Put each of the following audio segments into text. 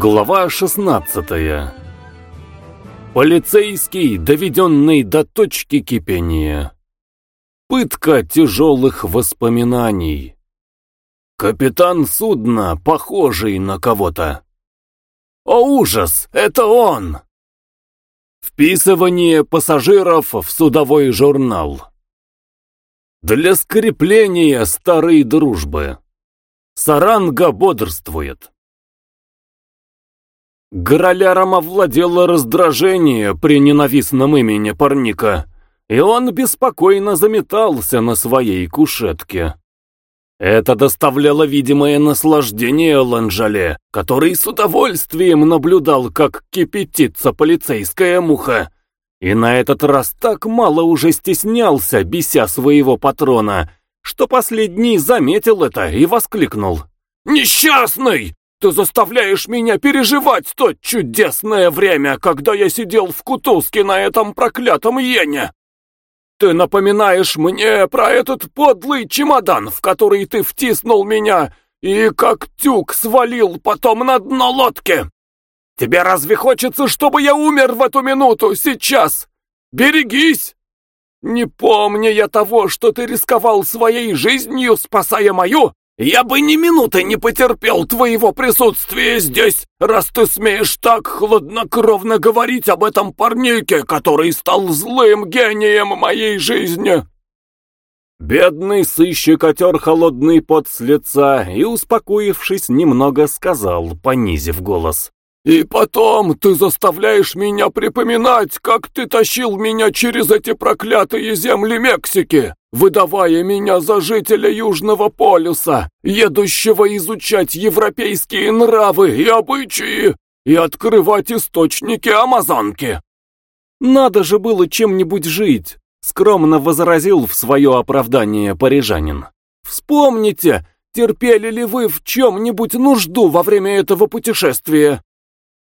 Глава 16 Полицейский, доведенный до точки кипения. Пытка тяжелых воспоминаний. Капитан судна, похожий на кого-то. О ужас, это он! Вписывание пассажиров в судовой журнал. Для скрепления старой дружбы. Саранга бодрствует. Гороляром овладело раздражение при ненавистном имени парника, и он беспокойно заметался на своей кушетке. Это доставляло видимое наслаждение Ланжале, который с удовольствием наблюдал, как кипятится полицейская муха, и на этот раз так мало уже стеснялся, беся своего патрона, что последний заметил это и воскликнул. «Несчастный! Ты заставляешь меня переживать то чудесное время, когда я сидел в кутузке на этом проклятом йене. Ты напоминаешь мне про этот подлый чемодан, в который ты втиснул меня и как тюк свалил потом на дно лодки. Тебе разве хочется, чтобы я умер в эту минуту, сейчас? Берегись! Не помня я того, что ты рисковал своей жизнью, спасая мою, я бы ни минуты не потерпел твоего присутствия здесь, раз ты смеешь так хладнокровно говорить об этом парнике, который стал злым гением моей жизни!» Бедный сыщик отер холодный пот с лица и, успокоившись, немного сказал, понизив голос. «И потом ты заставляешь меня припоминать, как ты тащил меня через эти проклятые земли Мексики, выдавая меня за жителя Южного полюса, едущего изучать европейские нравы и обычаи и открывать источники Амазонки». «Надо же было чем-нибудь жить», — скромно возразил в свое оправдание парижанин. «Вспомните, терпели ли вы в чем-нибудь нужду во время этого путешествия?»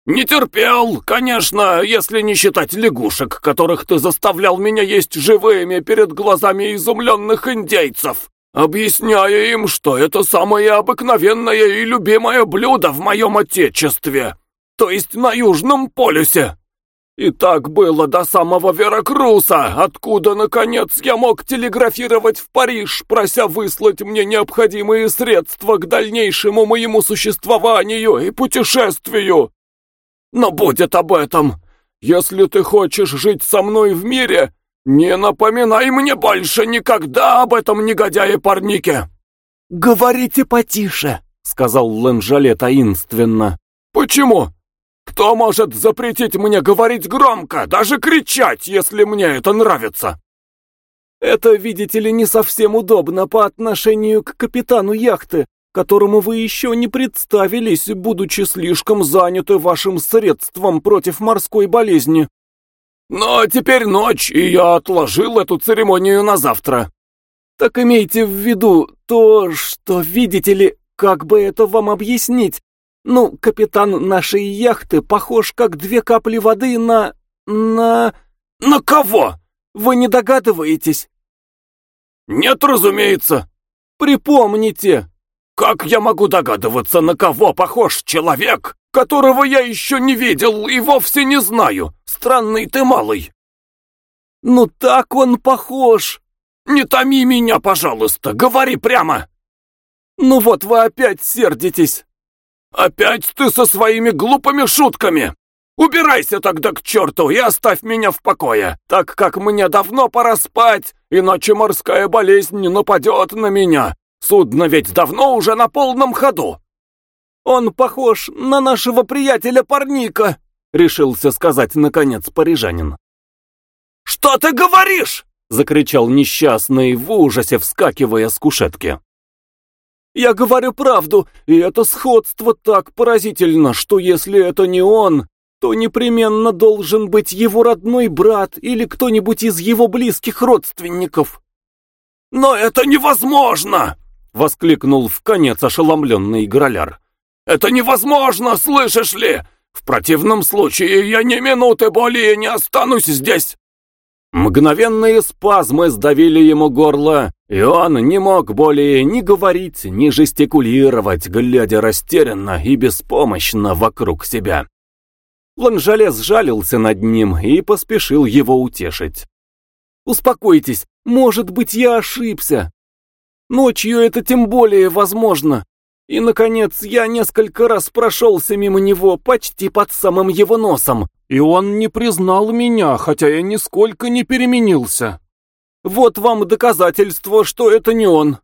«Не терпел, конечно, если не считать лягушек, которых ты заставлял меня есть живыми перед глазами изумленных индейцев, объясняя им, что это самое обыкновенное и любимое блюдо в моем отечестве, то есть на Южном полюсе. И так было до самого Веракруса, откуда, наконец, я мог телеграфировать в Париж, прося выслать мне необходимые средства к дальнейшему моему существованию и путешествию». Но будет об этом. Если ты хочешь жить со мной в мире, не напоминай мне больше никогда об этом негодяе-парнике!» «Говорите потише», — сказал Ленжале таинственно. «Почему? Кто может запретить мне говорить громко, даже кричать, если мне это нравится?» «Это, видите ли, не совсем удобно по отношению к капитану яхты, которому вы еще не представились, будучи слишком заняты вашим средством против морской болезни. Но теперь ночь, и я отложил эту церемонию на завтра. Так имейте в виду то, что, видите ли, как бы это вам объяснить? Ну, капитан нашей яхты похож как две капли воды на... на... На кого? Вы не догадываетесь? Нет, разумеется. Припомните, как я могу догадываться, на кого похож человек, которого я еще не видел и вовсе не знаю? Странный ты малый. Ну так он похож. Не томи меня, пожалуйста, говори прямо. Ну вот вы опять сердитесь. Опять ты со своими глупыми шутками. Убирайся тогда к черту и оставь меня в покое, так как мне давно пора спать, иначе морская болезнь нападет на меня, Судно ведь давно уже на полном ходу. Он похож на нашего приятеля Парника, решился сказать наконец парижанин. Что ты говоришь? закричал несчастный в ужасе, вскакивая с кушетки. Я говорю правду, и это сходство так поразительно, что если это не он, то непременно должен быть его родной брат или кто-нибудь из его близких родственников. Но это невозможно! Воскликнул в конец ошеломленный Граляр. «Это невозможно, слышишь ли? В противном случае я ни минуты более не останусь здесь!» Мгновенные спазмы сдавили ему горло, И он не мог более ни говорить, ни жестикулировать, глядя растерянно и беспомощно вокруг себя. Ланжале сжалился над ним и поспешил его утешить. «Успокойтесь, может быть, я ошибся. Ночью это тем более возможно. И, наконец, я несколько раз прошелся мимо него почти под самым его носом, и он не признал меня, хотя я нисколько не переменился. Вот вам доказательство, что это не он».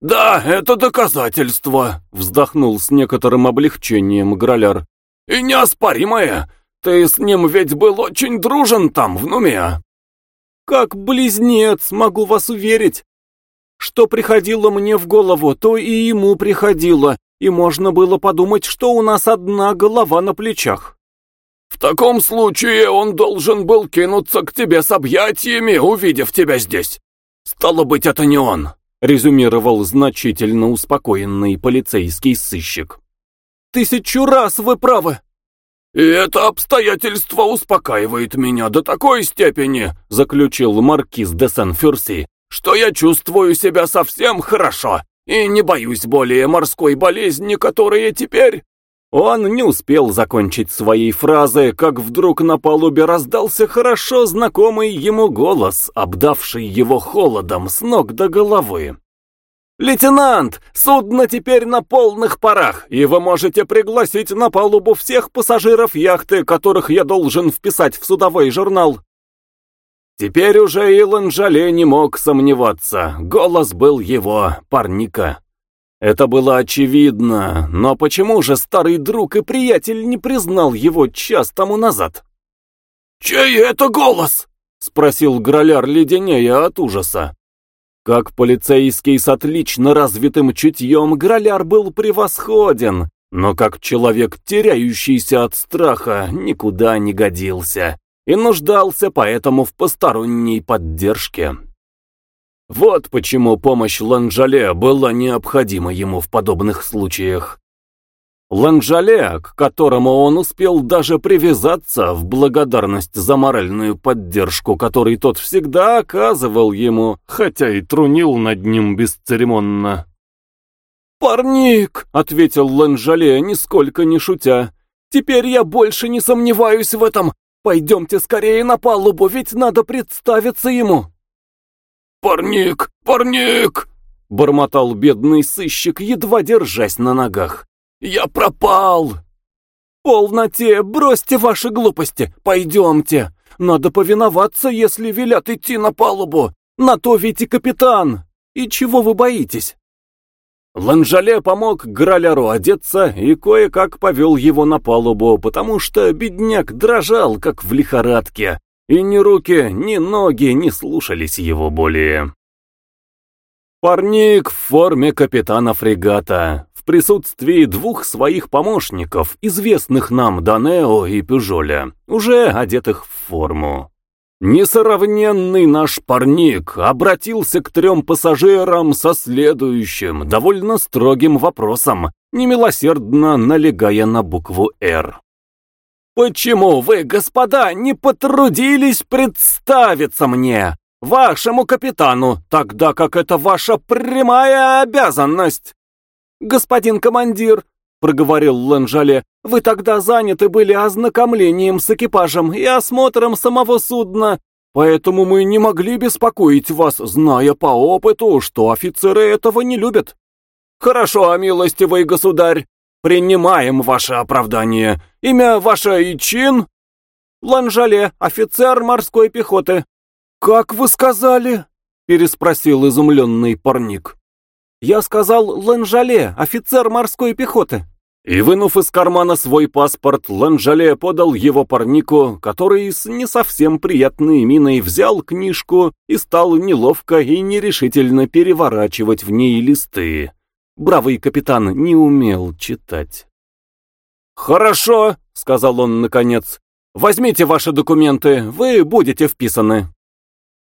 «Да, это доказательство», — вздохнул с некоторым облегчением Граляр. И неоспоримое. Ты с ним ведь был очень дружен там, в Нуме. Как близнец, могу вас уверить. Что приходило мне в голову, то и ему приходило, и можно было подумать, что у нас одна голова на плечах. В таком случае он должен был кинуться к тебе с объятиями, увидев тебя здесь. Стало быть, это не он, резюмировал значительно успокоенный полицейский сыщик. Тысячу раз вы правы!» «И это обстоятельство успокаивает меня до такой степени», заключил маркиз де Сан-Фюрси, «что я чувствую себя совсем хорошо и не боюсь более морской болезни, которая теперь...» Он не успел закончить своей фразы, как вдруг на палубе раздался хорошо знакомый ему голос, обдавший его холодом с ног до головы. «Лейтенант, судно теперь на полных парах, и вы можете пригласить на палубу всех пассажиров яхты, которых я должен вписать в судовой журнал». Теперь уже и Ланжале не мог сомневаться, голос был его, парника. Это было очевидно, но почему же старый друг и приятель не признал его час тому назад? «Чей это голос?» — спросил Граляр леденея от ужаса. Как полицейский с отлично развитым чутьем, Граляр был превосходен, но как человек, теряющийся от страха, никуда не годился и нуждался поэтому в посторонней поддержке. Вот почему помощь Ланжале была необходима ему в подобных случаях. Ланжале, к которому он успел даже привязаться в благодарность за моральную поддержку, которой тот всегда оказывал ему, хотя и трунил над ним бесцеремонно. «Парник!» — ответил Ланжале, нисколько не шутя. «Теперь я больше не сомневаюсь в этом. Пойдемте скорее на палубу, ведь надо представиться ему». «Парник! Парник!» — бормотал бедный сыщик, едва держась на ногах. Я пропал!» «Полноте, бросьте ваши глупости, пойдемте. Надо повиноваться, если велят идти на палубу. На то ведь и капитан. И чего вы боитесь?» Ланжале помог Граляру одеться и кое-как повел его на палубу, потому что бедняк дрожал, как в лихорадке, и ни руки, ни ноги не слушались его более. Парник в форме капитана фрегата, присутствии двух своих помощников, известных нам Данео и Пюжоля, уже одетых в форму. Несравненный наш парник обратился к трем пассажирам со следующим, довольно строгим вопросом, немилосердно налегая на букву «Р». «Почему вы, господа, не потрудились представиться мне, вашему капитану, тогда как это ваша прямая обязанность?» «Господин командир», — проговорил Ланжале, — «вы тогда заняты были ознакомлением с экипажем и осмотром самого судна, поэтому мы не могли беспокоить вас, зная по опыту, что офицеры этого не любят». «Хорошо, милостивый государь, принимаем ваше оправдание. Имя ваше и чин?» «Ланжале, офицер морской пехоты». «Как вы сказали?» — переспросил изумленный парник. «Я сказал Ланжале, офицер морской пехоты». И, вынув из кармана свой паспорт, Ланжале подал его парнику, который с не совсем приятной миной взял книжку и стал неловко и нерешительно переворачивать в ней листы. Бравый капитан не умел читать. «Хорошо», — сказал он наконец, — «возьмите ваши документы, вы будете вписаны».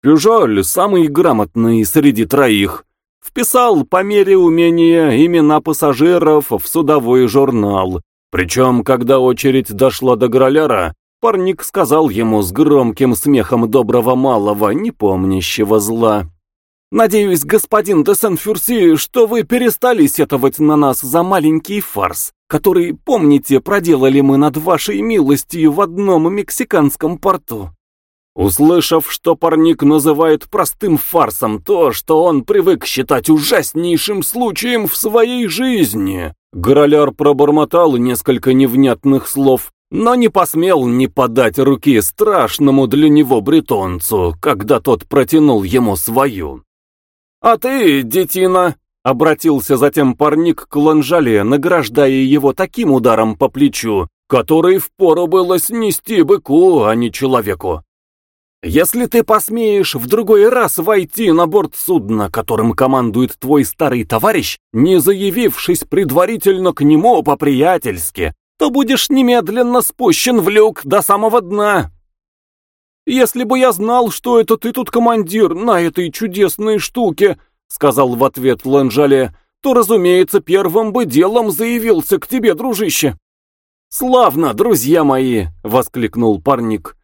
Пюжоль, самый грамотный среди троих, Вписал по мере умения имена пассажиров в судовой журнал. Причем, когда очередь дошла до Граляра, парник сказал ему с громким смехом доброго малого, не помнящего зла. Надеюсь, господин де Сен-Фюрси, что вы перестали сетовать на нас за маленький фарс, который, помните, проделали мы над вашей милостью в одном мексиканском порту. Услышав, что парник называет простым фарсом то, что он привык считать ужаснейшим случаем в своей жизни, Гороляр пробормотал несколько невнятных слов, но не посмел не подать руки страшному для него бретонцу, когда тот протянул ему свою. «А ты, детина!» — обратился затем парник к Ланжале, награждая его таким ударом по плечу, который впору было снести быку, а не человеку. «Если ты посмеешь в другой раз войти на борт судна, которым командует твой старый товарищ, не заявившись предварительно к нему по-приятельски, то будешь немедленно спущен в люк до самого дна». «Если бы я знал, что это ты тут командир на этой чудесной штуке», сказал в ответ Ланжале, то, разумеется, первым бы делом заявился к тебе, дружище. «Славно, друзья мои!» — воскликнул парник.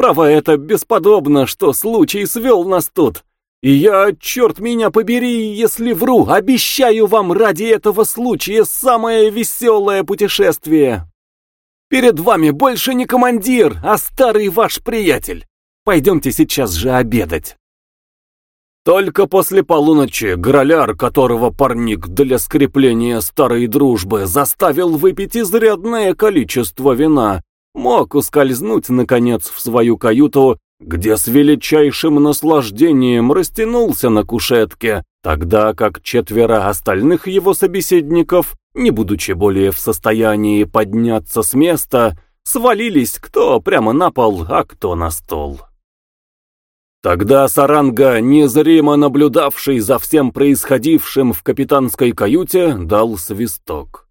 «Право, это бесподобно, что случай свел нас тут. И я, черт меня побери, если вру, обещаю вам ради этого случая самое веселое путешествие!» Перед вами больше не командир, а старый ваш приятель. Пойдемте сейчас же обедать. Только после полуночи Граляр, которого парник для скрепления старой дружбы заставил выпить изрядное количество вина, мог ускользнуть, наконец, в свою каюту, где с величайшим наслаждением растянулся на кушетке, тогда как четверо остальных его собеседников не будучи более в состоянии подняться с места, свалились кто прямо на пол, а кто на стол. Тогда Саранга, незримо наблюдавший за всем происходившим в капитанской каюте, дал свисток.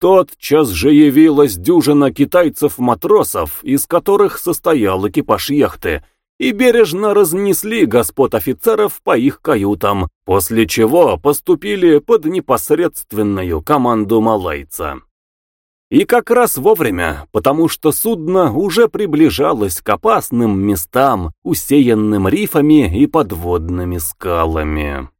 Тот час же явилась дюжина китайцев-матросов, из которых состоял экипаж яхты, и бережно разнесли господ офицеров по их каютам, после чего поступили под непосредственную команду малайца. И как раз вовремя, потому что судно уже приближалось к опасным местам, усеянным рифами и подводными скалами.